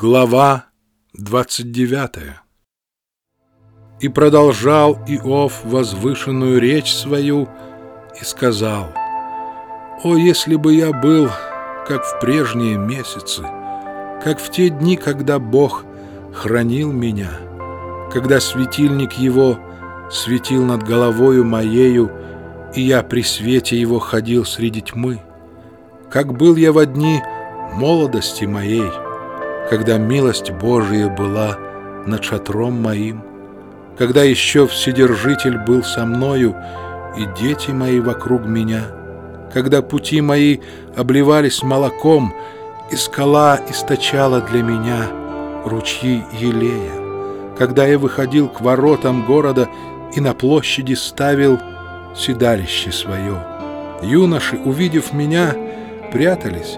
Глава 29 И продолжал Иов возвышенную речь свою и сказал, «О, если бы я был, как в прежние месяцы, как в те дни, когда Бог хранил меня, когда светильник Его светил над головою моею, и я при свете Его ходил среди тьмы, как был я во дни молодости моей, когда милость Божия была над шатром моим, когда еще Вседержитель был со мною, и дети мои вокруг меня, когда пути мои обливались молоком, и скала источала для меня ручьи елея, когда я выходил к воротам города и на площади ставил седалище свое. Юноши, увидев меня, прятались,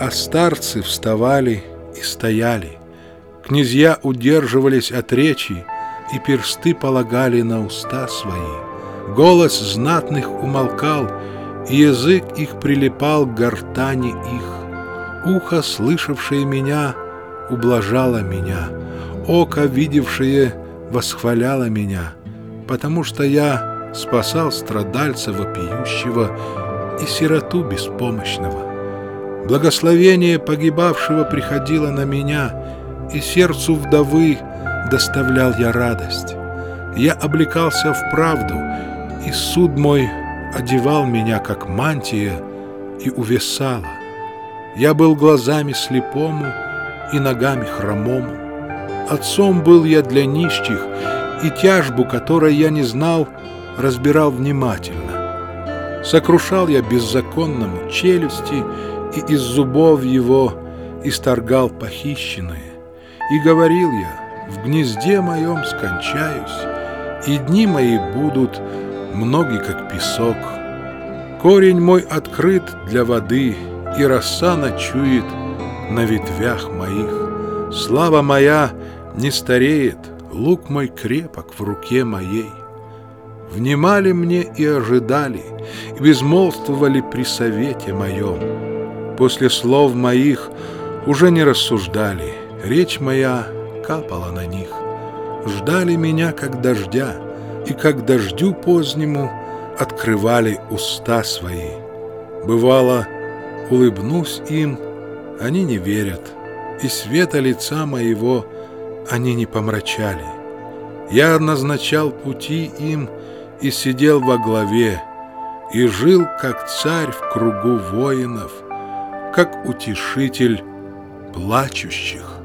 а старцы вставали и стояли. Князья удерживались от речи, и персты полагали на уста свои. Голос знатных умолкал, и язык их прилипал к гортани их. Ухо, слышавшее меня, ублажало меня, око, видевшее, восхваляло меня, потому что я спасал страдальца вопиющего и сироту беспомощного. Благословение погибавшего приходило на меня, и сердцу вдовы доставлял я радость. Я облекался в правду, и суд мой одевал меня, как мантия, и увесала. Я был глазами слепому и ногами хромому. Отцом был я для нищих, и тяжбу, которой я не знал, разбирал внимательно. Сокрушал я беззаконному челюсти и из зубов его исторгал похищенное. И говорил я, в гнезде моем скончаюсь, и дни мои будут многие, как песок. Корень мой открыт для воды, и роса ночует на ветвях моих. Слава моя не стареет, лук мой крепок в руке моей. Внимали мне и ожидали, и безмолвствовали при совете моем после слов моих уже не рассуждали, речь моя капала на них. Ждали меня, как дождя, и как дождю позднему открывали уста свои. Бывало, улыбнусь им, они не верят, и света лица моего они не помрачали. Я назначал пути им и сидел во главе, и жил, как царь в кругу воинов — как утешитель плачущих.